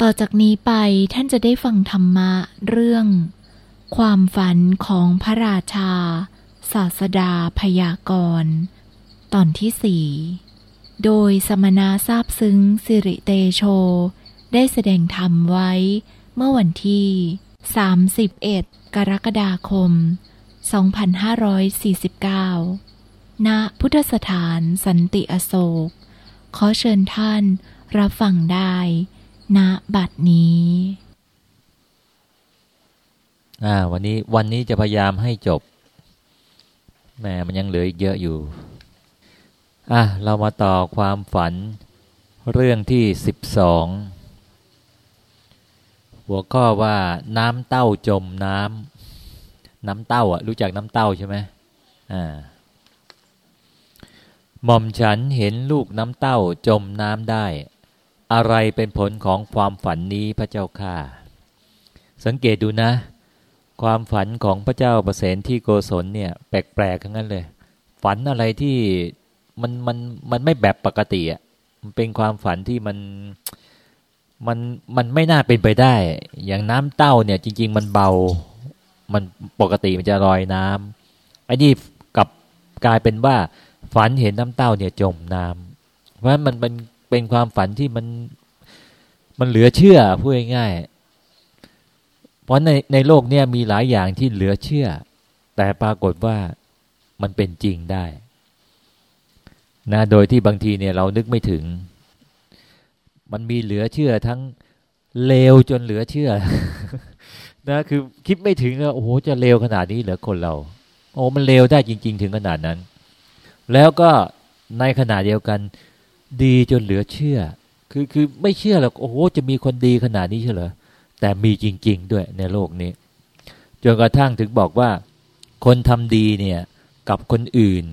ต่อจากนี้ไปท่านจะได้ฟังธรรมะเรื่อง ความฝันของพระราชา ศาสดาพยากรณ์ตอนที่สี่โดยสมณะทราบซึ้งสิริเตโช ได้แสดงธรรมไว้เมื่อวันที่ 31 กรกฎาคม 2549 ณ พุทธสถานสันติอโศก ขอเชิญท่านรับฟังได้ ณบัดนี้อ่าวันนี้วันนี้จะพยายามให้จบแหมมันยังเหลืออีกเยอะอยู่อะเรามาต่อความฝันเรื่องที่สิบสองหัวข้อว่าน้ำเต้าจมน้ำน้ำเต้าอะรู้จักน้ำเต้าใช่ไหมอ่าหม่อมฉันเห็นลูกน้ำเต้าจมน้ำได้ อะไรเป็นผลของความฝันนี้พระเจ้าค่ะ สังเกตดูนะ ความฝันของพระเจ้าประเสนที่โกศลเนี่ยแปลกๆทั้งนั้นเลย ฝันอะไรที่มันมันมันไม่แบบปกติอะมันเป็นความฝันที่มันมันมันไม่น่าเป็นไปได้ อย่างน้ำเต้าเนี่ยจริง ๆ มันเบา มันปกติมันจะลอยน้ำไอ้นี่กับกลายเป็นว่าฝันเห็นน้ำเต้าเนี่ยจมน้ำเพราะฉะนั้นมันเป็น เป็นความฝันที่มันมันเหลือเชื่อพูดง่ายๆเพราะในในโลกเนี่ยมีหลายอย่างที่เหลือเชื่อ แต่ปรากฏว่ามันเป็นจริงได้นะโดยที่บางทีเนี่ยเรานึกไม่ถึง มันมีเหลือเชื่อทั้งเลวจนเหลือเชื่อนะคือคิดไม่ถึงว่าโอ้โหจะเลวขนาดนี้เหรอคนเรา โอ้มันเลวได้จริง ๆ ถึงขนาดนั้น แล้วก็ในขณะเดียวกัน ดีจนเหลือเชื่อ คือคือไม่เชื่อหรอกโอ้โหจะมีคนดีขนาดนี้เฉลอแต่มีจริง ๆ ด้วยในโลกนี้จนกระทั่งถึงบอกว่า คนทำดีเนี่ยกับคนอื่น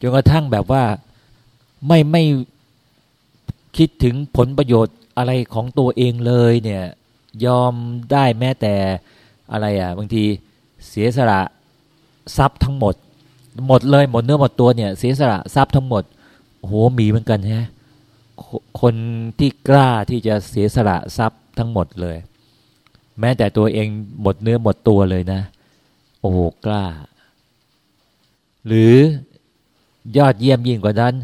จนกระทั่งแบบว่าไม่ไม่คิดถึงผลประโยชน์อะไรของตัวเองเลยเนี่ยยอมได้แม้แต่อะไรอะบางทีเสียสละทรัพย์ทั้งหมด หมดเลยหมดเนื้อหมดตัวเนี่ยเสียสละทรัพย์ทั้งหมด โอ้โหมีเหมือนกันฮะคนที่กล้าที่จะเสียสละทรัพย์ทั้งหมดเลย แม้แต่ตัวเองหมดเนื้อหมดตัวเลยนะ โอ้โหกล้า หรือยอดเยี่ยมยิ่งกว่านั้น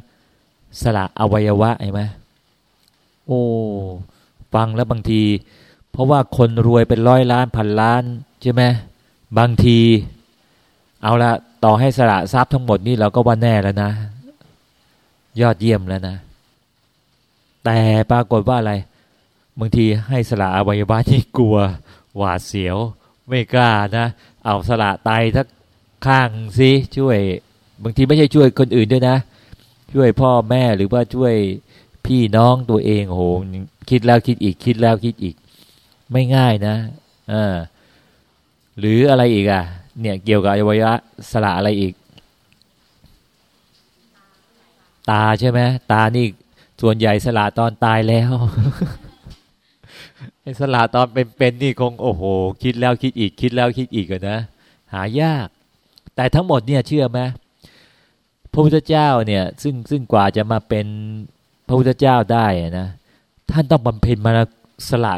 สละอวัยวะใช่ไหมโอ้ฟังแล้วบางที เพราะว่าคนรวยเป็นร้อยล้านพันล้านใช่ไหมบางที เอาละต่อให้สละทรัพย์ทั้งหมดนี่เราก็ว่าแน่แล้วนะ ยอดเยี่ยมแล้วนะ แต่ปรากฏว่าอะไรบางทีให้สละอวัยวะที่กลัว หวาดเสียว ไม่กล้านะ เอาสละไตทักข้างสิช่วย บางทีไม่ใช่ช่วยคนอื่นด้วยนะ ช่วยพ่อแม่หรือว่าช่วยพี่น้องตัวเองโหคิดแล้วคิดอีกคิดแล้วคิดอีก ไม่ง่ายนะอ่าหรืออะไรอีกอะ เนี่ยเกี่ยวกับอวัยวะสละอะไรอีก ตาใช่ไหมตานี่ส่วนใหญ่สละตอนตายแล้วไอ้สละตอนเป็นๆนี่คงโอ้โห คิดแล้วคิดอีกคิดแล้วคิดอีกนะ หายาก แต่ทั้งหมดเนี่ยเชื่อไหมพระพุทธเจ้าเนี่ย ซึ่งซึ่งกว่าจะมาเป็นพระพุทธเจ้าได้นะท่านต้องบำเพ็ญมาสละ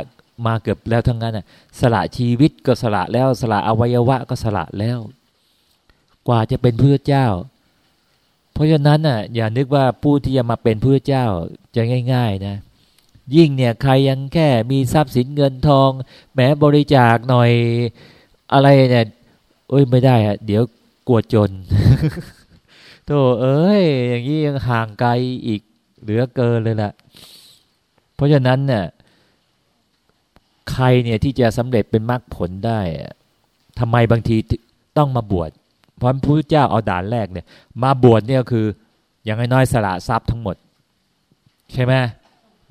มาเกือบแล้วทั้งนั้นน่ะสละชีวิตก็สละแล้ว สละอวัยวะก็สละแล้ว กว่าจะเป็นพระพุทธเจ้า เพราะฉะนั้นน่ะอย่านึกว่าผู้ที่จะมาเป็นพระเจ้าจะง่าย ๆนะ ยิ่งเนี่ยใครยังแค่มีทรัพย์สินเงินทองแม้บริจาคหน่อยอะไรเนี่ยเอ้ยไม่ได้อะเดี๋ยวกลัวจนโธ่เอ้ย อย่างนี้ยังห่างไกลอีกเหลือเกินเลยแหละเพราะฉะนั้นเนี่ยใครเนี่ยที่จะสำเร็จเป็นมรรคผลได้ทำไมบางทีต้องมาบวช เพราะพระพุทธเจ้าเอาด่านแรกเนี่ย มาบวชเนี่ยคืออย่างน้อยสละทรัพย์ทั้งหมด ใช่ไหม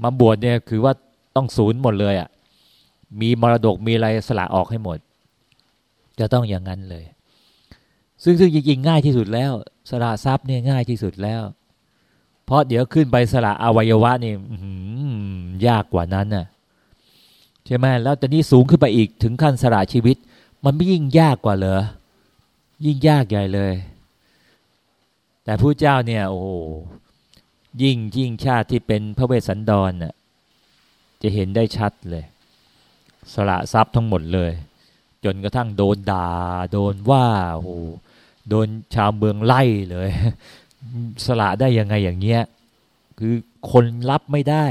มาบวชเนี่ยคือว่าต้องศูนย์หมดเลยอะ่ะมีมรดกมีอะไรสละออกให้หมด จะต้องอย่างนั้นเลย ซึ่งซึ่งจริงๆง่ายที่สุดแล้ว สละทรัพย์เนี่ยง่ายที่สุดแล้ว เพราะเดี๋ยวขึ้นไปสละอวัยวะนี่ยากกว่านั้นน่ะใช่ไหมแล้วตอนนี้สูงขึ้นไปอีกถึงขั้นสละชีวิต มันไม่ยิ่งยากกว่าเหรอ ยิ่งยากใหญ่เลย แต่ผู้เจ้าเนี่ยโอ้ยิ่งยิ่งชาติที่เป็นพระเวสสันดรน่ะจะเห็นได้ชัดเลย สละทรัพย์ทั้งหมดเลย จนกระทั่งโดนด่า โดนว่าโอ้โดนชาวเมืองไล่เลย สละได้ยังไงอย่างเงี้ยคือคนรับไม่ได้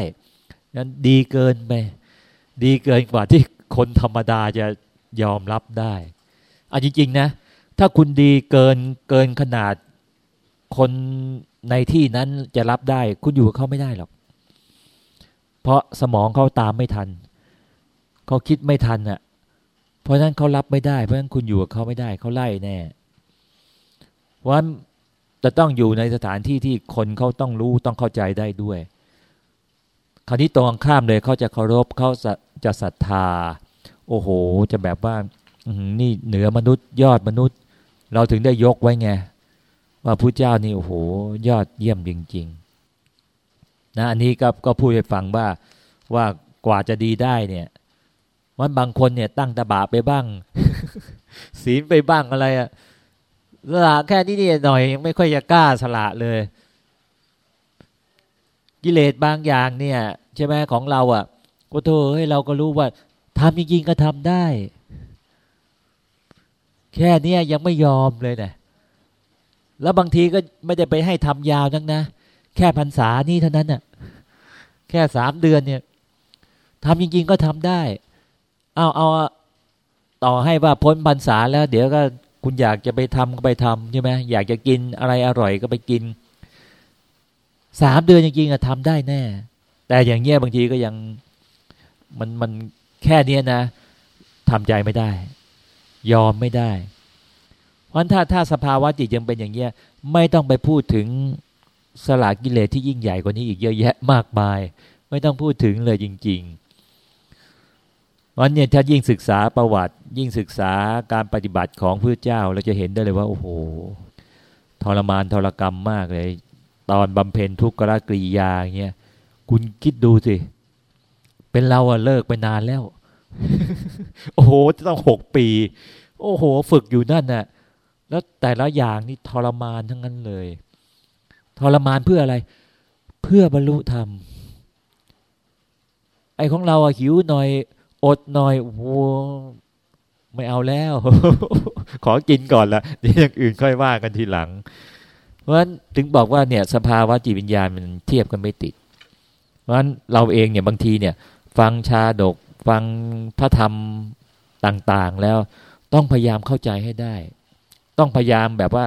นั้นดีเกินไปดีเกินกว่าที่คนธรรมดาจะยอมรับได้อะจริง ๆ นะ ถ้าคุณดีเกินเกินขนาดคนในที่นั้นจะรับได้ คุณอยู่กับเขาไม่ได้หรอก เพราะสมองเขาตามไม่ทัน เขาคิดไม่ทันอะ เพราะฉะนั้นเขารับไม่ได้ เพราะฉะนั้นคุณอยู่กับเขาไม่ได้เขาไล่แน่เพราะนั้นจะต้องอยู่ในสถานที่ที่คนเขาต้องรู้ต้องเข้าใจได้ด้วย คราวนี้ตรงข้ามเลยเขาจะเคารพเขาจะศรัทธา โอ้โห จะแบบว่านี่เหนือมนุษย์ยอดมนุษย์ เราถึงได้ยกไว้ไงว่าพระเจ้านี่โอ้โห ยอดเยี่ยมจริงๆนะอันนี้ก็ก็พูดให้ฟังว่าว่ากว่าจะดีได้เนี่ยมันบางคนเนี่ยตั้งตาบาไปบ้าง ศีลไปบ้างอะไรอะสละแค่นี้นี่หน่อยยังไม่ค่อยจะกล้าสละเลย กิเลสบางอย่างเนี่ยใช่ไหมของเราอะ่ะก็โทษให้เราก็รู้ว่าทำจริงๆก็ทำได้ แค่นี้ยังไม่ยอมเลยนะแล้วบางทีก็ไม่ได้ไปให้ทำยาวนักนะ แค่พรรษานี่เท่านั้นน่ะ แค่สามเดือนเนี่ยทำจริง ๆ ก็ทำได้เอาเอาต่อให้ว่าพ้นพรรษาแล้ว เดี๋ยวก็คุณอยากจะไปทำก็ไปทำใช่ไหมอยากจะกินอะไรอร่อยก็ไปกินสามเดือนจริงๆอะทำได้แน่ แต่อย่างเงี้ยบางทีก็ยังมันมันแค่เนี้ยนะทำใจไม่ได้ ยอมไม่ได้ เพราะถ้าถ้าสภาวะจิตยังเป็นอย่างเงี้ยไม่ต้องไปพูดถึงสลากิเลสที่ยิ่งใหญ่กว่านี้อีกเยอะแยะมากมาย ไม่ต้องพูดถึงเลยจริง ๆ วันนี้ถ้ายิ่งศึกษาประวัติ ยิ่งศึกษาการปฏิบัติของพระเจ้าเราจะเห็นได้เลยว่าโอ้โหทรมานทรกรรมมากเลย ตอนบำเพ็ญทุกขกริยาเงี้ยคุณคิดดูสิ เป็นเราอะเลิกไปนานแล้ว โอ้โหจะต้องหกปี โอ้โห ฝึกอยู่นั่นน่ะ แล้วแต่ละอย่างนี่ทรมานทั้งนั้นเลย ทรมานเพื่ออะไร เพื่อบรรลุธรรม ไอ้ของเราอะหิวหน่อย อดหน่อยโว้ไม่เอาแล้ว ขอกินก่อนละเดี๋ยวอย่างอื่นค่อยว่ากันทีหลัง เพราะฉะนั้นถึงบอกว่าเนี่ย สภาวะจิตวิญญาณมันเทียบกันไม่ติด เพราะฉะนั้นเราเองเนี่ยบางทีเนี่ย ฟังชาดกฟังพระธรรมต่าง ๆ แล้ว ต้องพยายามเข้าใจให้ได้ ต้องพยายามแบบว่า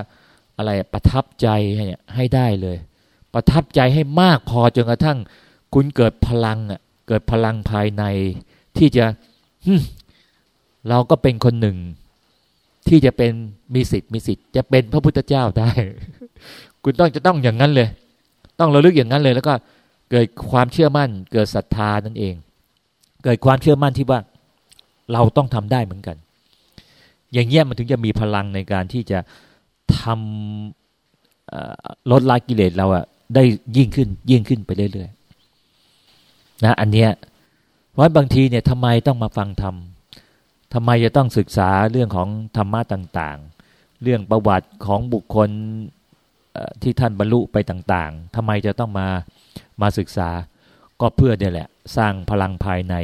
อะไรประทับใจให้ได้เลย ประทับใจให้มากพอจนกระทั่ง คุณเกิดพลังอะเกิดพลังภายใน ที่จะเราก็เป็นคนหนึ่ง ที่จะเป็นมีสิทธิ์มีสิทธิ์จะเป็นพระพุทธเจ้าได้ คุณต้องจะต้องอย่างนั้นเลย ต้องระลึกอย่างนั้นเลย แล้วก็เกิดความเชื่อมั่น เกิดศรัทธานั่นเอง เกิดความเชื่อมั่นที่ว่า เราต้องทำได้เหมือนกัน อย่างเงี้ยมันถึงจะมีพลังในการที่จะทำลดละกิเลสเราอะได้ยิ่งขึ้นยิ่งขึ้นไปเรื่อยๆนะอันเนี้ยว่าบางทีเนี่ยทำไมต้องมาฟังธรรมทำไมจะต้องศึกษาเรื่องของธรรมะต่าง ๆ เรื่องประวัติของบุคคลที่ท่านบรรลุไปต่างๆทำไมจะต้องมามาศึกษา ก็เพื่อเนี่ยแหละ สร้างพลังภายใน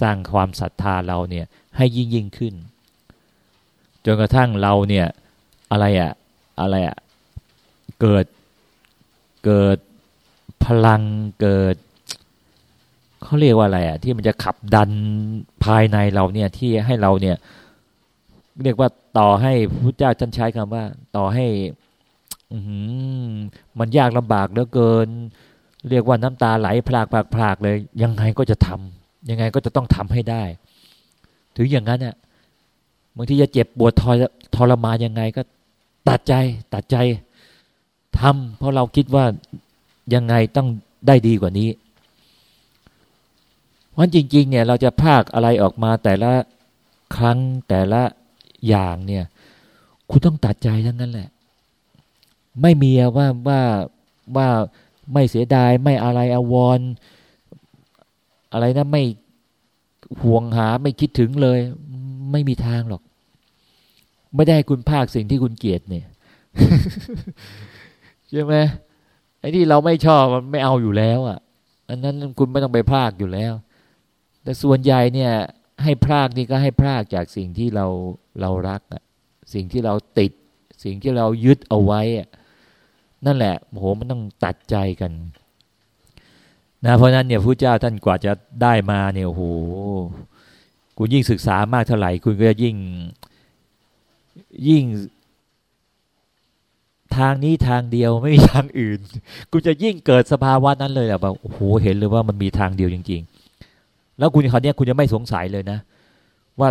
สร้างความศรัทธาเราเนี่ยให้ยิ่งยิ่งขึ้น จนกระทั่งเราเนี่ยอะไรอะอะไรอะเกิดเกิดพลังเกิดเขาเรียกว่าอะไรอะที่มันจะขับดันภายในเราเนี่ยที่ให้เราเนี่ย เรียกว่าต่อให้พระเจ้าท่านใช้คำว่า ต่อให้มันยากลำบากเหลือเกิน เรียกว่าน้ำตาไหลพลากพลากพลากเลย ยังไงก็จะทำยังไงก็จะต้องทำให้ได้ ถึงอย่างนั้นเนี่ย บางทีจะเจ็บปวดทรทรมานยังไงก็ตัดใจตัดใจทำเพราะเราคิดว่ายังไงต้องได้ดีกว่านี้เพราะจริง ๆ เนี่ยเราจะภาคอะไรออกมาแต่ละครั้งแต่ละอย่างเนี่ย คุณต้องตัดใจทั้งนั้นแหละ ไม่มีว่าว่าว่าไม่เสียดายไม่อะไรอววร อะไรนะไม่ห่วงหาไม่คิดถึงเลย ไม่มีทางหรอก ไม่ได้คุณภาคสิ่งที่คุณเกลียดเนี่ยใช่ไหมไอ้ที่เราไม่ชอบมันไม่เอาอยู่แล้ว อะ อันนั้นคุณไม่ต้องไปพากอยู่แล้ว แต่ส่วนใหญ่เนี่ย ให้พลากนี่ก็ให้พลากจากสิ่งที่เราเรารักอะสิ่งที่เราติด สิ่งที่เรายึดเอาไว้อะนั่นแหละโหมันต้องตัดใจกันนะเพราะนั้นเนี่ยพระเจ้าท่านกว่าจะได้มาเนี่ยโหคุณยิ่งศึกษามากเท่าไหร่ คุณก็จะยิ่ง ยิ่ง ทางนี้ทางเดียวไม่มีทางอื่น คุณจะยิ่งเกิดสภาวะนั้นเลยแบบโอ้โหเห็นเลยว่ามันมีทางเดียวจริง ๆ แล้วคุณคราวนี้คุณจะไม่สงสัยเลยนะ ว่า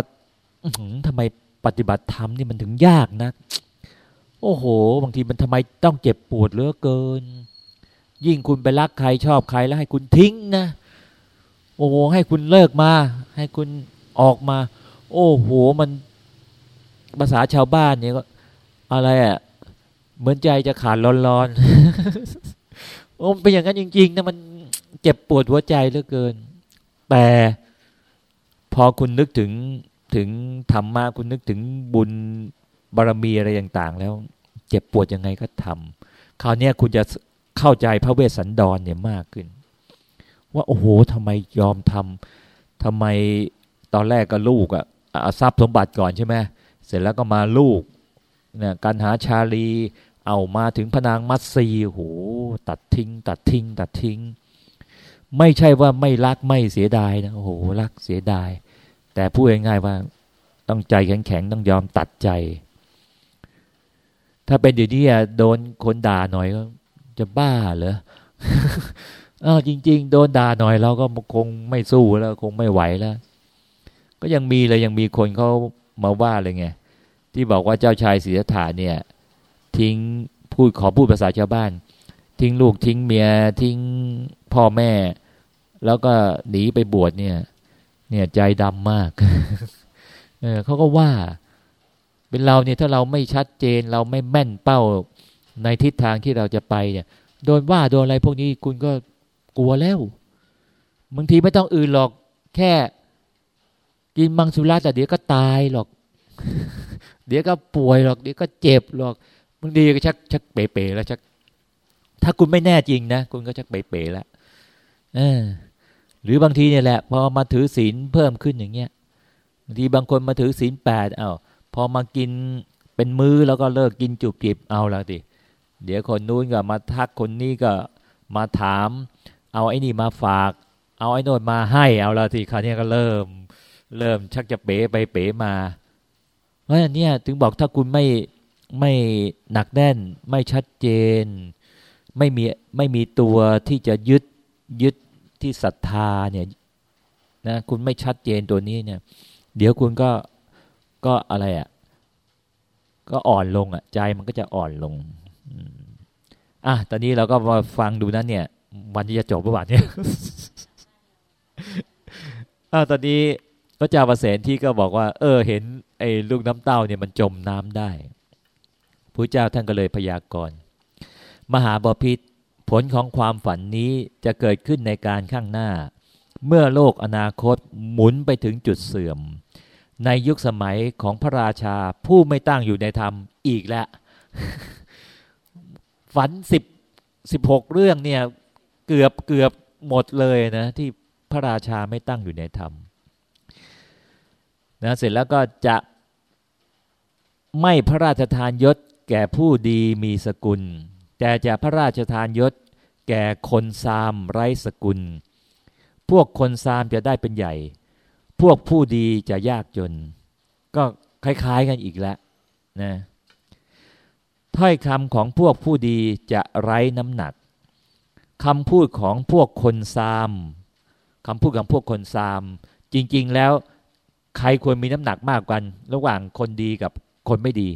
ทำไมปฏิบัติธรรมนี่มันถึงยากนะโอ้โห บางทีมันทำไมต้องเจ็บปวดเหลือเกิน ยิ่งคุณไปรักใครชอบใครแล้วให้คุณทิ้งนะ โอ้โหให้คุณเลิกมา ให้คุณออกมา โอ้โห มัน ภาษาชาวบ้านเนี่ยก็อะไรอะ่ะ เหมือนใจจะขาดร้อนๆโอ้เป็นอย่างนั้นจริงๆนะมันเจ็บปวดหัวใจเหลือเกิน แต่พอคุณนึกถึงถึงธรรมะคุณนึกถึงบุญบารมีอะไรต่าง ๆ แล้ว เจ็บปวดยังไงก็ทำคราวนี้คุณจะเข้าใจพระเวสสันดรเนี่ยมากขึ้น ว่าโอ้โหทำไมยอมทำทำไมตอนแรกก็ลูกอะ่ะทรัพย์สมบัติก่อนใช่ไหม เสร็จแล้วก็มาลูกเนี่ยการหาชาลี เอามาถึงพนางมัตสีโหตัดทิ้ง ตัดทิ้ง ตัดทิ้ง ไม่ใช่ว่าไม่รักไม่เสียดายนะโอ้โหรักเสียดาย แต่พูดง่ายๆว่า ต้องใจแข็งๆต้องยอมตัดใจ ถ้าเป็นอยู่นี่โดนคนด่าหน่อยก็จะบ้าเหรออ้าวจริง ๆ โดนด่าหน่อยเราก็คงไม่สู้แล้ว คงไม่ไหวแล้ว ก็ยังมีเลยยังมีคนเขา มาว่าเลยไงที่บอกว่าเจ้าชายศิทธัตถะเนี่ย ทิ้งพูดขอพูดภาษาชาวบ้าน ทิ้งลูกทิ้งเมียทิ้งพ่อแม่ แล้วก็หนีไปบวชเนี่ย เนี่ยใจดำมากเออเขาก็ว่าเป็นเราเนี่ยถ้าเราไม่ชัดเจนเราไม่แม่นเป้าในทิศทางที่เราจะไปเนี่ย โดนว่าโดนอะไรพวกนี้คุณก็กลัวแล้วบางทีไม่ต้องอื่นหรอกแค่ กินมังสุราแต่เดี๋ยวก็ตายหรอก เดี๋ยวก็ป่วยหรอก เดี๋ยวก็เจ็บหรอกบางทีก็ชักชักเป๋ๆแล้วชัก ถ้าคุณไม่แน่จริงนะคุณก็ชักเป๋ๆแล้วเออหรือบางทีเนี่ยแหละ พอมาถือศีลเพิ่มขึ้นอย่างเงี้ยบางทีบางคนมาถือศีลแปดเอา้าพอมากินเป็นมื้อแล้วก็เลิกกินจุบจิบเอาแล้วดิเดี๋ยวคนนู้นก็มาทักคนนี้ก็มาถาม เอาไอ้นี่มาฝาก เอาไอ้โน่นมาให้เอาแล้วทีคราวนี้ก็เริ่ม เริ่มชักจะเป๋ไปเป๋มาเพราะนี่ถึงบอกถ้าคุณไม่ไม่หนักแน่น ไม่ชัดเจน ไม่มีไม่มีตัวที่จะยึดยึดที่ศรัทธาเนี่ยนะคุณไม่ชัดเจนตัวนี้เนี่ย เดี๋ยวคุณก็ก็อะไรอะ่ะก็อ่อนลงอะ่ะใจมันก็จะอ่อนลงอะตอนนี้เราก็มาฟังดูนะเนี่ย วันที่จะจบประวัติเนี่ยอะตอนนี้ พระเจ้าประเสนที่ก็บอกว่า เออ เห็นไอ้ลูกน้ำเต้าเนี่ยมันจมน้ำได้พระเจ้าท่านก็เลยพยากรณ์มหาบพิษผลของความฝันนี้จะเกิดขึ้นในการข้างหน้า เมื่อโลกอนาคตหมุนไปถึงจุดเสื่อม ในยุคสมัยของพระราชาผู้ไม่ตั้งอยู่ในธรรมอีกแล้วฝันสิบสิบหกเรื่องเนี่ยเกือบเกือบหมดเลยนะ ที่พระราชาไม่ตั้งอยู่ในธรรม นะเสร็จแล้วก็จะไม่พระราชทานยศแก่ผู้ดีมีสกุล แต่จะพระราชทานยศแก่คนซามไร้สกุล พวกคนซามจะได้เป็นใหญ่ พวกผู้ดีจะยากจน ก็คล้ายๆกันอีกแล้วนะถ้อยคำของพวกผู้ดีจะไร้น้ำหนักคำพูดของพวกคนซามคำพูดของพวกคนซาม จริง ๆ แล้ว ใครควรมีน้ำหนักมากกัน ระหว่างคนดีกับคนไม่ดี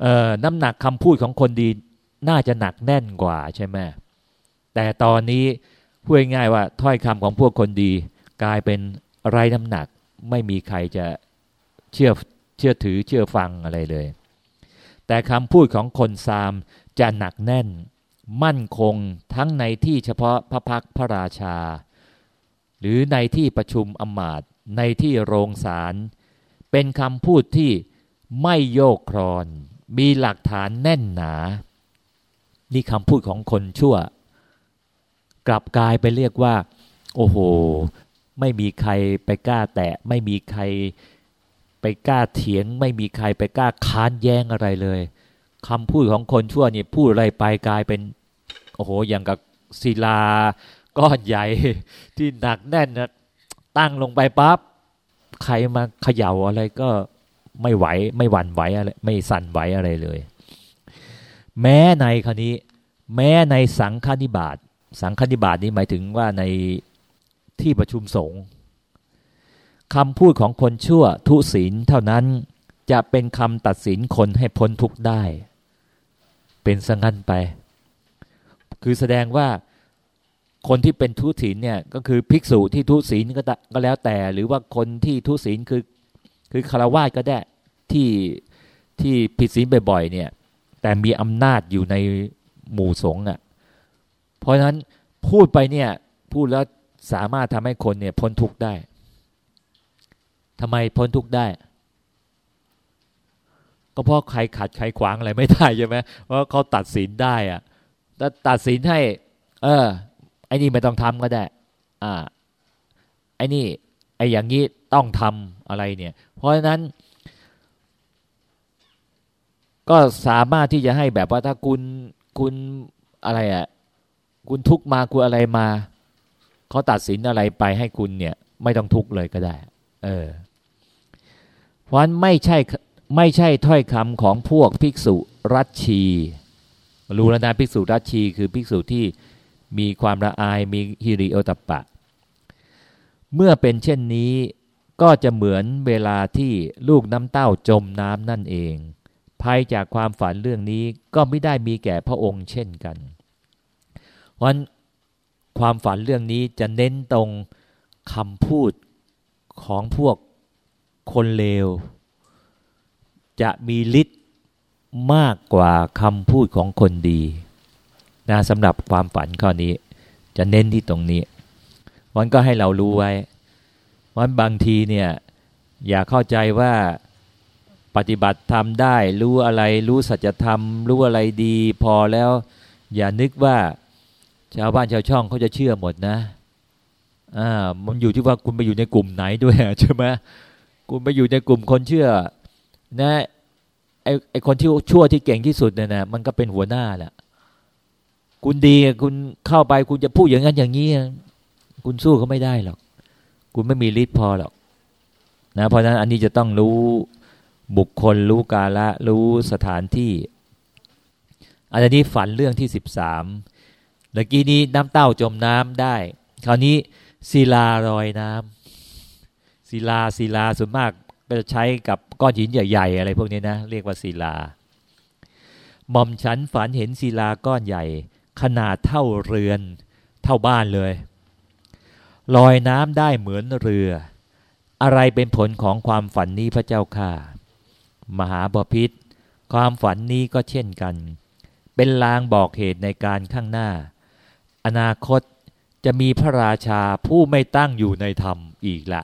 เอ่อน้ำหนักคำพูดของคนดีน่าจะหนักแน่นกว่าใช่ไหมแต่ตอนนี้พูดง่ายว่าถ้อยคำของพวกคนดี กลายเป็นไรน้ำหนัก ไม่มีใครจะเชื่อเชื่อถือเชื่อฟังอะไรเลย แต่คำพูดของคนซามจะหนักแน่น มั่นคงทั้งในที่เฉพาะพระพักพระราชา หรือในที่ประชุมอมาต ในที่โรงศาลเป็นคำพูดที่ไม่โยกครอน มีหลักฐานแน่นหนา นี่คำพูดของคนชั่ว กลับกลายไปเรียกว่า โอ้โห ไม่มีใครไปกล้าแตะ ไม่มีใครไปกล้าเถียง ไม่มีใครไปกล้าค้านแย้งอะไรเลยคำพูดของคนชั่วนี่พูดอะไรไปกลายเป็น โอ้โหอย่างกับศิลาก้อนใหญ่ที่หนักแน่นนะ ตั้งลงไปปั๊บใครมาเขย่าอะไรก็ไม่ไหวไม่หวั่นไหวอะไรไม่สั่นไหวอะไรเลย แม้ในครนี้ แม้ในสังฆนิบาตสังฆนิบาตนี้หมายถึงว่าในที่ประชุมสงฆ์คำพูดของคนชั่วทุศีลเท่านั้นจะเป็นคำตัดสินคนให้พ้นทุกข์ได้ เป็นสังันไป คือแสดงว่า คนที่เป็นทุศีลเนี่ยก็คือภิกษุที่ทุศีลก็ก็แล้วแต่ หรือว่าคนที่ทุศีลคือคือคารวะก็ได้ที่ที่ผิดศีลบ่อยๆเนี่ย แต่มีอำนาจอยู่ในหมู่สงฆ์อะเพราะฉะนั้นพูดไปเนี่ยพูดแล้วสามารถทำให้คนเนี่ยพ้นทุกข์ได้ทำไมพ้นทุกข์ได้ ก็เพราะใครขัดใครขวางอะไรไม่ได้ใช่ไหมเพราะเขาตัดสินได้อะถ้าตัดสินให้ เออ อ้นี่ไม่ต้องทำก็ได้ อ่า ไอ้นี่ไอ้อย่างนี้ต้องทำอะไรเนี่ย เพราะฉะนั้น ก็สามารถที่จะให้แบบว่าถ้าคุณคุณอะไรอะ่ะคุณทุกมาคุณอะไรมาเขาตัดสินอะไรไปให้คุณเนี่ย ไม่ต้องทุกเลยก็ได้ เออ เพราะฉะนั้นไม่ใช่ไม่ใช่ถ้อยคำของพวกภิกษุรัชชี รู้แล้วนะภิกษุรัชชี คือภิกษุที่ มีความละอายมีฮิริโอตปะ เมื่อเป็นเช่นนี้ก็จะเหมือนเวลาที่ลูกน้ำเต้าจมน้ำนั่นเอง ภัยจากความฝันเรื่องนี้ก็ไม่ได้มีแก่พระองค์เช่นกัน เพราะความฝันเรื่องนี้จะเน้นตรงคำพูดของพวกคนเลว จะมีฤทธิ์มากกว่าคำพูดของคนดี นะสำหรับความฝันข้อนี้ จะเน้นที่ตรงนี้วันก็ให้เรารู้ไว้วันบางทีเนี่ยอย่าเข้าใจว่าปฏิบัติทำได้ รู้อะไรรู้สัจธรรม รู้อะไรดีพอแล้ว อย่านึกว่าชาวบ้านชาวช่องเขาจะเชื่อหมดนะอ่ามันอยู่ที่ว่าคุณไปอยู่ในกลุ่มไหนด้วยใช่ไหมคุณไปอยู่ในกลุ่มคนเชื่อ นะไอไอคนที่ชั่วที่เก่งที่สุดเนี่ยนะมันก็เป็นหัวหน้าแหละ คุณดีคุณเข้าไปคุณจะพูดอย่างนั้นอย่างนี้คุณสู้เขาไม่ได้หรอก คุณไม่มีฤทธิ์พอหรอกนะเพราะฉะนั้นอันนี้จะต้องรู้บุคคลรู้กาละรู้สถานที่ อันนี้ฝันเรื่องที่สิบสามเมื่อกี้นี้น้ำเต้าจมน้ำได้ คราวนี้ศิลาลอยน้ำศิลาศิลาส่วนมากก็จะใช้กับก้อนหินใหญ่ๆอะไรพวกนี้นะ เรียกว่าศิลาหม่อมฉันฝันเห็นศิลาก้อนใหญ่ ขนาดเท่าเรือน เท่าบ้านเลย ลอยน้ำได้เหมือนเรือ อะไรเป็นผลของความฝันนี้พระเจ้าค่ะมหาบพิษความฝันนี้ก็เช่นกัน เป็นลางบอกเหตุในการข้างหน้า อนาคตจะมีพระราชาผู้ไม่ตั้งอยู่ในธรรมอีกละ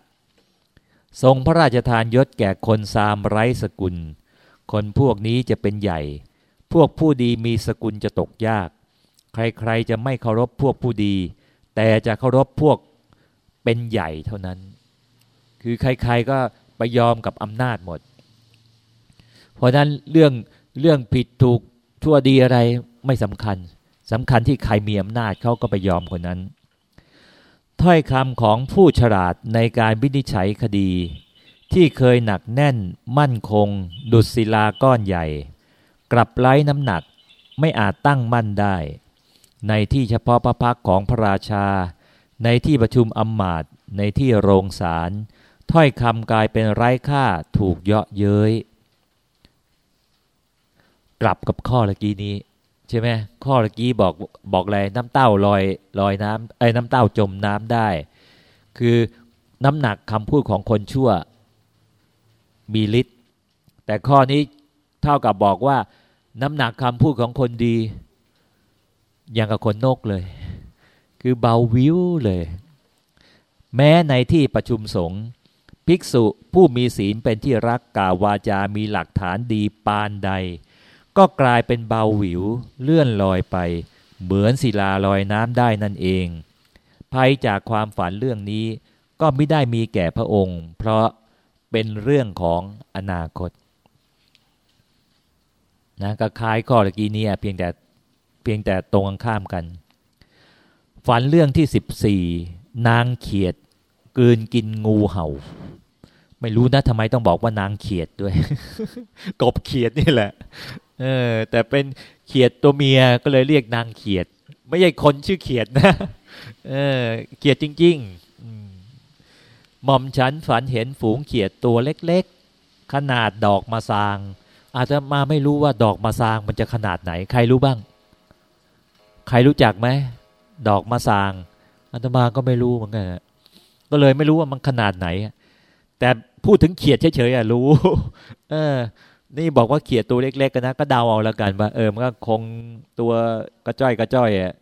ทรงพระราชทานยศแก่คนซามไร้สกุล คนพวกนี้จะเป็นใหญ่ พวกผู้ดีมีสกุลจะตกยาก ใครๆจะไม่เคารพพวกผู้ดี แต่จะเคารพพวกเป็นใหญ่เท่านั้น คือใครๆก็ไปยอมกับอำนาจหมด เพราะนั้นเรื่องเรื่องผิดถูกชั่วดีอะไรไม่สำคัญสำคัญที่ใครมีอำนาจเขาก็ไปยอมคนนั้น ถ้อยคำของผู้ฉลาดในการวินิจฉัยคดี ที่เคยหนักแน่น มั่นคง ดุดศิลาก้อนใหญ่ กลับไร้น้ำหนักไม่อาจตั้งมั่นได้ ในที่เฉพาะพระพักของพระราชา ในที่ประชุมอำมาตย์ในที่โรงศาลถ้อยคำกลายเป็นไร้ค่าถูกเยาะเย้ยกลับกับข้อเมื่อกี้นี้ ใช่ไหมข้อเมื่อกี้บอกบอกอะไรน้ำเต้าลอยลอยน้ำไอ้น้ำเต้าจมน้ำได้ คือน้ำหนักคำพูดของคนชั่วมีฤทธิ์แต่ข้อนี้เท่ากับบอกว่า น้ำหนักคำพูดของคนดี อย่างกับคนนกเลย คือเบาวิวเลย แม้ในที่ประชุมสงฆ์ภิกษุผู้มีศีลเป็นที่รักกาวาจามีหลักฐานดีปานใด ก็กลายเป็นเบาวิวเลื่อนลอยไป เหมือนศิลาลอยน้ำได้นั่นเอง ภัยจากความฝันเรื่องนี้ก็ไม่ได้มีแก่พระองค์ เพราะเป็นเรื่องของอนาคตนะก็คล้ายข้อตะกี้นี้เพียงแต่ เพียงแต่ตรงข้ามกัน ฝันเรื่องที่สิบสี่นางเขียดกืนกินงูเห่า ไม่รู้นะทำไมต้องบอกว่านางเขียดด้วย กบเขียดนี่แหละ เออ แต่เป็นเขียดตัวเมียก็เลยเรียกนางเขียด ไม่ใช่คนชื่อเขียดนะ เออ เขียดจริงๆหม่อมฉันฝันเห็นฝูงเขียดตัวเล็กๆ ขนาดดอกมาซาง อาจจะมาไม่รู้ว่าดอกมาซางมันจะขนาดไหนใครรู้บ้าง ใครรู้จักไหมดอกมาซางอาตมาก็ไม่รู้เหมือนกันก็เลยไม่รู้ว่ามันขนาดไหน แต่พูดถึงเขียดเฉยๆอะรู้ เออ นี่บอกว่าเขียดตัวเล็กๆกันนะก็เดาเอาแล้วกันว่าเออมันก็คงตัวกระจ้อยกระจ้อยอะ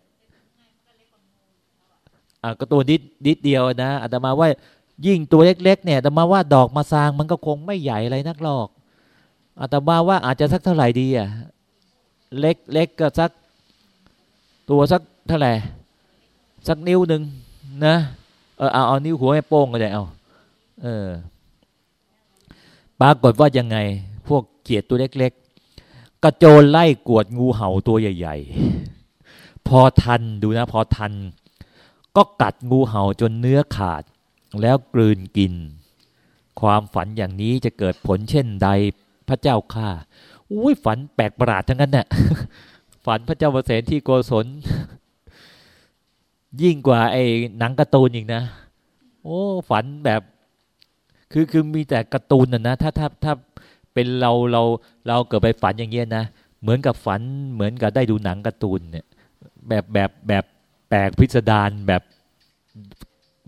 อะก็ตัวนิดนิดเดียวนะอาตมาว่ายิ่งตัวเล็ก ๆ เนี่ยอาตมาว่าดอกมาซางมันก็คงไม่ใหญ่อะไรนักหรอกอาตมาว่าอาจจะสักเท่าไหร่ดีอะเล็กเล็กก็สัก ตัวสักเท่าไหร่สักนิ้วหนึ่งนะเออเอาเอานิ้วหัวให้โป้งก็ได้เอาเออปรากฏว่ายังไง พวกเกียดตัวเล็ก ๆ กระโจนไล่กวดงูเห่าตัวใหญ่ ๆ พอทันดูนะ พอทัน ก็กัดงูเห่าจนเนื้อขาด แล้วกลืนกิน ความฝันอย่างนี้จะเกิดผลเช่นใดพระเจ้าข้าอุ้ยฝันแปลกประหลาดทั้งนั้นเนี่ย ฝันพระเจ้าประเสนที่โกศล ยิ่งกว่าไอ้หนังการ์ตูนอีกนะ โอ้ ฝันแบบ คือคือมีแต่การ์ตูนน่ะนะ ถ้าถ้าถ้าเป็นเราเราเราเกิดไปฝันอย่างเงี้ยนะเหมือนกับฝันเหมือนกับได้ดูหนังการ์ตูนเนี่ย แบบแบบแบบแปลกพิสดารแบบ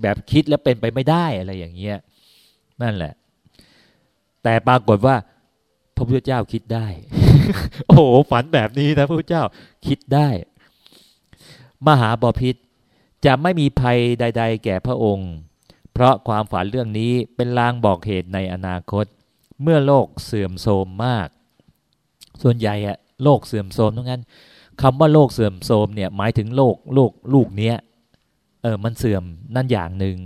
แบบคิดแล้วเป็นไปไม่ได้อะไรอย่างเงี้ยนั่นแหละ แต่ปรากฏว่าพระพุทธเจ้าคิดได้ โอ้โหฝันแบบนี้นะพระเจ้าคิดได้ มหาบาพิษจะไม่มีภัยใด ๆ แก่พระองค์ เพราะความฝันเรื่องนี้เป็นลางบอกเหตุในอนาคต เมื่อโลกเสื่อมโทรมมาก ส่วนใหญ่อะโลกเสื่อมโทรมทั้งนั้นคำว่าโลกเสื่อมโทรมเนี่ยหมายถึงโลกโลกลูกเนี้ยเออมันเสื่อมนั่นอย่างหนึ่ง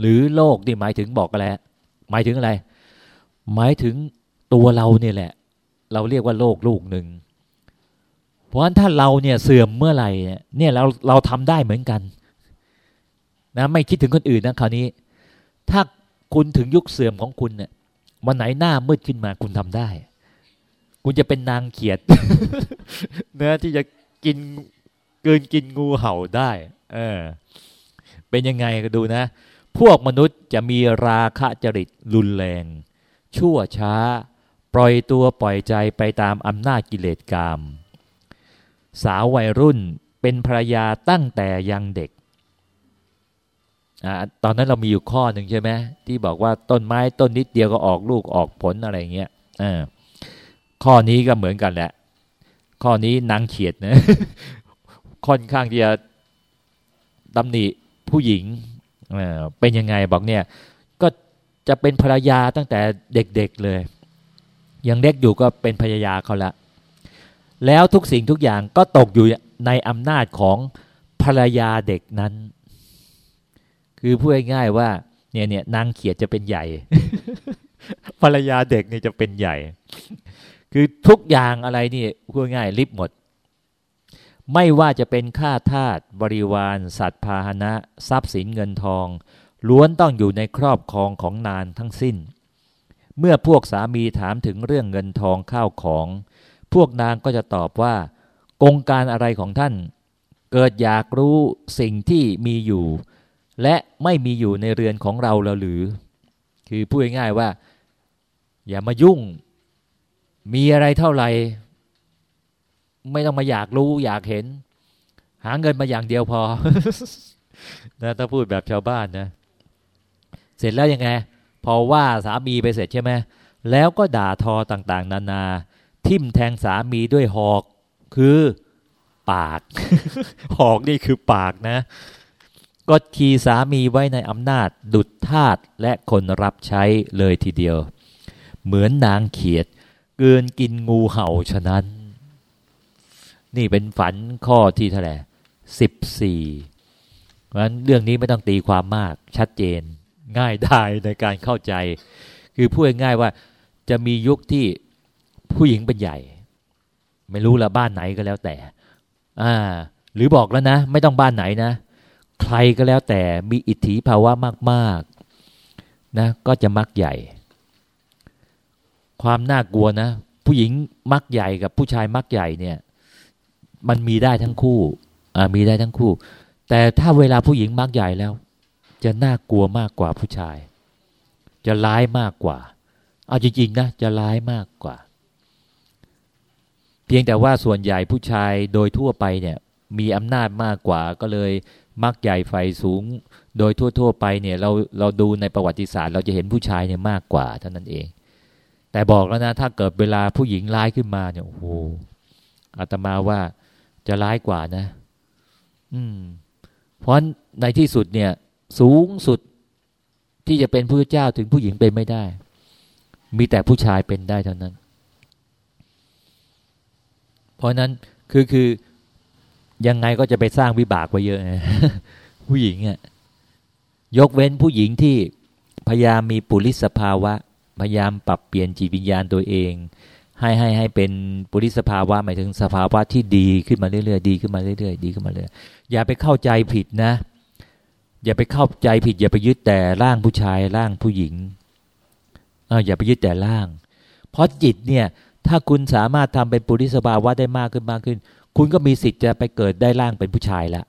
หรือโลกที่หมายถึงบอกอะไรหมายถึงอะไร หมายถึงตัวเราเนี่ยแหละ เราเรียกว่าโลกลูกหนึ่งเพราะฉะนั้นถ้าเราเนี่ยเสื่อมเมื่อไหร่เนี่ยเราเราทำได้เหมือนกันนะไม่คิดถึงคนอื่นนะคราวนี้ ถ้าคุณถึงยุคเสื่อมของคุณเนี่ยวันไหนหน้ามืดขึ้นมาคุณทำได้ คุณจะเป็นนางเขียดเนื้อที่จะกินเกินกินงูเห่าได้ เออ เป็นยังไงก็ดูนะ พวกมนุษย์จะมีราคะจริตรุนแรง ชั่วช้า ปล่อยตัวปล่อยใจไปตามอำนาจกิเลสกาม สาววัยรุ่นเป็นภรรยาตั้งแต่ยังเด็กอตอนนั้นเรามีอยู่ข้อหนึ่งใช่ไหมที่บอกว่าต้นไม้ต้นนิดเดียวก็ออกลูกออกผลอะไรเงี้ยข้อนี้ก็เหมือนกันแหละ ข้อนี้นางเขียดนะค่อนข้างที่จะตำหนิผู้หญิงเป็นยังไงบอกเนี่ย ก็จะเป็นภรรยาตั้งแต่เด็กๆเลย ยังเด็กอยู่ก็เป็นภรรยาเขาละแล้วทุกสิ่งทุกอย่างก็ตกอยู่ในอำนาจของภรรยาเด็กนั้น คือพูดง่ายๆว่าเนี่ยเนี่ยนางเขียดจะเป็นใหญ่ ภรรยาเด็กเนี่ยจะเป็นใหญ่ คือทุกอย่างอะไรนี่พูดง่ายลิบหมด ไม่ว่าจะเป็นค่าทาสบริวาร สัตว์พาหนะ ทรัพย์สินเงินทอง ล้วนต้องอยู่ในครอบครองของนานทั้งสิ้น เมื่อพวกสามีถามถึงเรื่องเงินทองข้าวของ พวกนางก็จะตอบว่า กงการอะไรของท่าน เกิดอยากรู้สิ่งที่มีอยู่ และไม่มีอยู่ในเรือนของเราแล้วหรือ คือพูดง่ายๆว่า อย่ามายุ่ง มีอะไรเท่าไหร่ ไม่ต้องมาอยากรู้อยากเห็น หาเงินมาอย่างเดียวพอนะถ้าพูดแบบชาวบ้านนะ เสร็จแล้วยังไง พอว่าสามีไปเสร็จใช่ไหมแล้วก็ด่าทอต่างๆ นานา ทิ่มแทงสามีด้วยหอก คือปาก หอกนี่คือปากนะกดขี่สามีไว้ในอำนาจ ดุดทาตและคนรับใช้เลยทีเดียว เหมือนนางเขียดเกินกินงูเห่าฉะนั้น นี่เป็นฝันข้อที่เท่าไหร่สิบสี่เพราะฉะนั้นเรื่องนี้ไม่ต้องตีความมากชัดเจน ง่ายได้ในการเข้าใจ คือพูดง่ายว่าจะมียุคที่ผู้หญิงเป็นใหญ่ ไม่รู้ละบ้านไหนก็แล้วแต่ อ่า หรือบอกแล้วนะ ไม่ต้องบ้านไหนนะ ใครก็แล้วแต่มีอิทธิภาวะมากๆนะก็จะมักใหญ่ ความน่ากลัวนะ ผู้หญิงมักใหญ่กับผู้ชายมักใหญ่เนี่ย มันมีได้ทั้งคู่ อ่ามีได้ทั้งคู่ แต่ถ้าเวลาผู้หญิงมักใหญ่แล้ว จะน่ากลัวมากกว่าผู้ชาย จะร้ายมากกว่า เอาจริงๆนะจะร้ายมากกว่า เพียงแต่ว่าส่วนใหญ่ผู้ชายโดยทั่วไปเนี่ยมีอำนาจมากกว่าก็เลยมักใหญ่ไฟสูง โดยทั่ว ๆ ไปเนี่ยเราเราดูในประวัติศาสตร์ เราจะเห็นผู้ชายเนี่ยมากกว่าเท่านั้นเอง แต่บอกแล้วนะถ้าเกิดเวลาผู้หญิงร้ายขึ้นมาเนี่ยโอ้โหอาตมาว่าจะร้ายกว่านะ อืม เพราะในที่สุดเนี่ย สูงสุดที่จะเป็นพระเจ้าถึงผู้หญิงเป็นไม่ได้ มีแต่ผู้ชายเป็นได้เท่านั้น เพราะนั้นคือคือยังไงก็จะไปสร้างวิบากไว้เยอะ ผู้หญิงอะยกเว้นผู้หญิงที่พยายามมีปุริสภาวะ พยายามปรับเปลี่ยนจิตวิญญาณตัวเอง ให้ให้ให้เป็นปุริสภาวะหมายถึงสภาวะที่ดีขึ้นมาเรื่อยๆดีขึ้นมาเรื่อยๆดีขึ้นมาเรื่อยอย่าไปเข้าใจผิดนะ อย่าไปเข้าใจผิด อย่าไปยึดแต่ร่างผู้ชายร่างผู้หญิงอออย่าไปยึดแต่ร่าง เพราะจิตเนี่ยถ้าคุณสามารถทำเป็นปุริสภาวะได้มากขึ้นมากขึ้น คุณก็มีสิทธิ์จะไปเกิดได้ร่างเป็นผู้ชายละ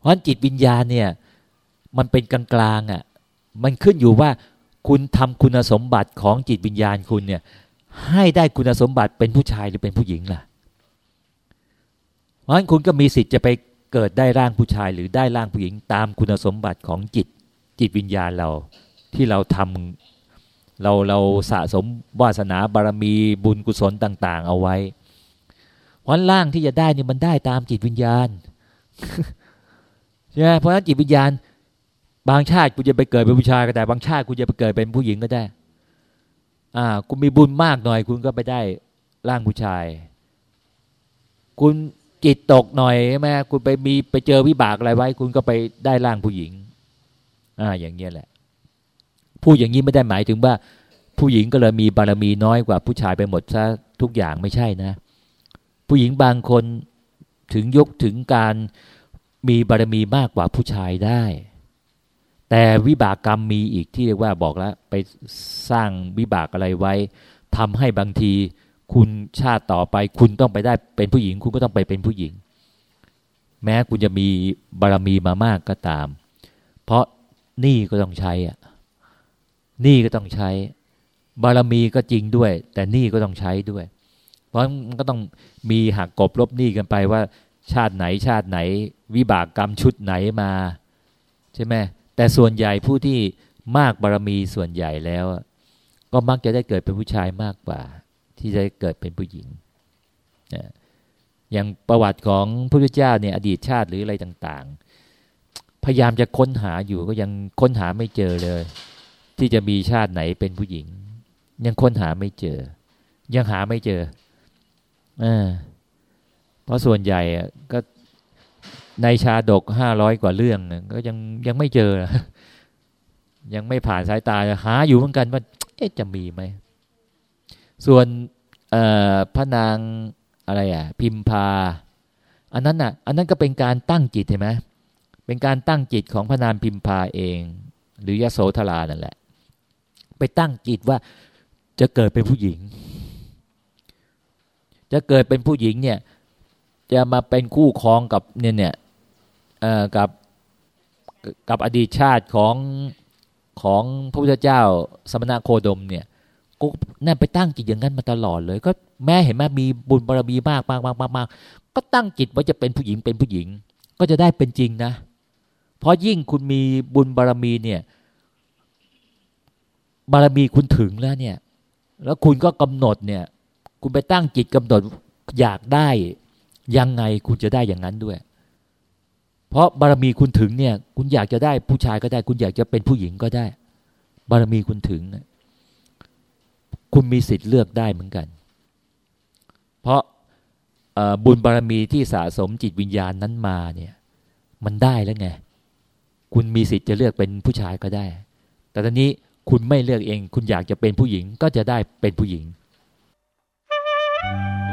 เพราะจิตวิญญาณเนี่ยมันเป็นกลางๆอะ่ะมันขึ้นอยู่ว่าคุณทำคุณสมบัติของจิตวิญญาณคุณเนี่ยให้ได้คุณสมบัติเป็นผู้ชายหรือเป็นผู้หญิงล่ะเพราะฉะนั้นคุณก็มีสิทธิ์จะไป เกิดได้ร่างผู้ชายหรือได้ร่างผู้หญิงตามคุณสมบัติของจิตจิตวิญญาณเราที่เราทำเราเราสะสมวาสนาบารมีบุญกุศลต่าง ๆ เอาไว้วันล่างที่จะได้นี่มันได้ตามจิตวิญญาณใช่ไหมเพราะฉะนั้นจิตวิญญาณ บางชาติกูจะไปเกิดเป็นผู้ชายก็ได้ บางชาติกูจะไปเกิดเป็นผู้หญิงก็ได้ อ่าคุณมีบุญมากหน่อย คุณก็ไปได้ร่างผู้ชาย คุณ จิตตกหน่อยใช่ไหมคุณไปมีไปเจอวิบากอะไรไว้ คุณก็ไปได้ร่างผู้หญิง อ่า อย่างเงี้ยแหละพูดอย่างนี้ไม่ได้หมายถึงว่า ผู้หญิงก็เลยมีบารมีน้อยกว่าผู้ชายไปหมดซะทุกอย่างไม่ใช่นะ ผู้หญิงบางคนถึงยกถึงการมีบารมีมากกว่าผู้ชายได้ แต่วิบากกรรมมีอีกที่เรียกว่าบอกแล้วไปสร้างวิบากอะไรไว้ทำให้บางที คุณชาติต่อไป คุณต้องไปได้เป็นผู้หญิง คุณก็ต้องไปเป็นผู้หญิง แม้คุณจะมีบารมีมามากก็ตาม เพราะนี่ก็ต้องใช้อะนี่ก็ต้องใช้ บารมีก็จริงด้วย แต่นี่ก็ต้องใช้ด้วย เพราะมันก็ต้องมีหักกบลบหนี้กันไปว่า ชาติไหนชาติไหน วิบากกรรมชุดไหนมา ใช่ไหมแต่ส่วนใหญ่ผู้ที่มากบารมีส่วนใหญ่แล้ว ก็มักจะได้เกิดเป็นผู้ชายมากกว่า ที่จะเกิดเป็นผู้หญิงอย่างประวัติของพระพุทธเจ้าเนี่ยอดีตชาติหรืออะไรต่างๆ พยายามจะค้นหาอยู่ก็ยังค้นหาไม่เจอเลย ที่จะมีชาติไหนเป็นผู้หญิง ยังค้นหาไม่เจอ ยังหาไม่เจออเพราะส่วนใหญ่ก็ในชาดกห้าร้อยกว่าเรื่องก็ยังยังไม่เจอ ยังไม่ผ่านสายตาหาอยู่เหมือนกันว่า เอ๊ะจะมีไหม ส่วนพระนางอะไรอะพิมพา อันนั้นอะอันนั้นก็เป็นการตั้งจิตเห็นไหมเป็นการตั้งจิตของพระนางพิมพาเอง หรือยโสธรานั่นแหละ ไปตั้งจิตว่าจะเกิดเป็นผู้หญิง จะเกิดเป็นผู้หญิงเนี่ยจะมาเป็นคู่ครองกับเนี่ยเนี่ยกับกับอดีตชาติของของพระพุทธเจ้าสมณะโคดมเนี่ย ก็นั่นไปตั้งจิตอย่างนั้นมาตลอดเลย ก็แม่เห็นไหมมีบุญบารมีมากมากมากมากมากก็ตั้งจิตว่าจะเป็นผู้หญิงเป็นผู้หญิง ก็จะได้เป็นจริงนะ เพราะยิ่งคุณมีบุญบารมีเนี่ย บารมีคุณถึงแล้วเนี่ย แล้วคุณก็กำหนดเนี่ย คุณไปตั้งจิตกำหนดอยากได้ยังไงคุณจะได้อย่างนั้นด้วย เพราะบารมีคุณถึงเนี่ย คุณอยากจะได้ผู้ชายก็ได้ คุณอยากจะเป็นผู้หญิงก็ได้ บารมีคุณถึง คุณมีสิทธิ์เลือกได้เหมือนกัน เพราะบุญบารมีที่สะสมจิตวิญญาณนั้นมาเนี่ย มันได้แล้วไง คุณมีสิทธิ์จะเลือกเป็นผู้ชายก็ได้ แต่ตอนนี้คุณไม่เลือกเอง คุณอยากจะเป็นผู้หญิงก็จะได้เป็นผู้หญิง Thank you.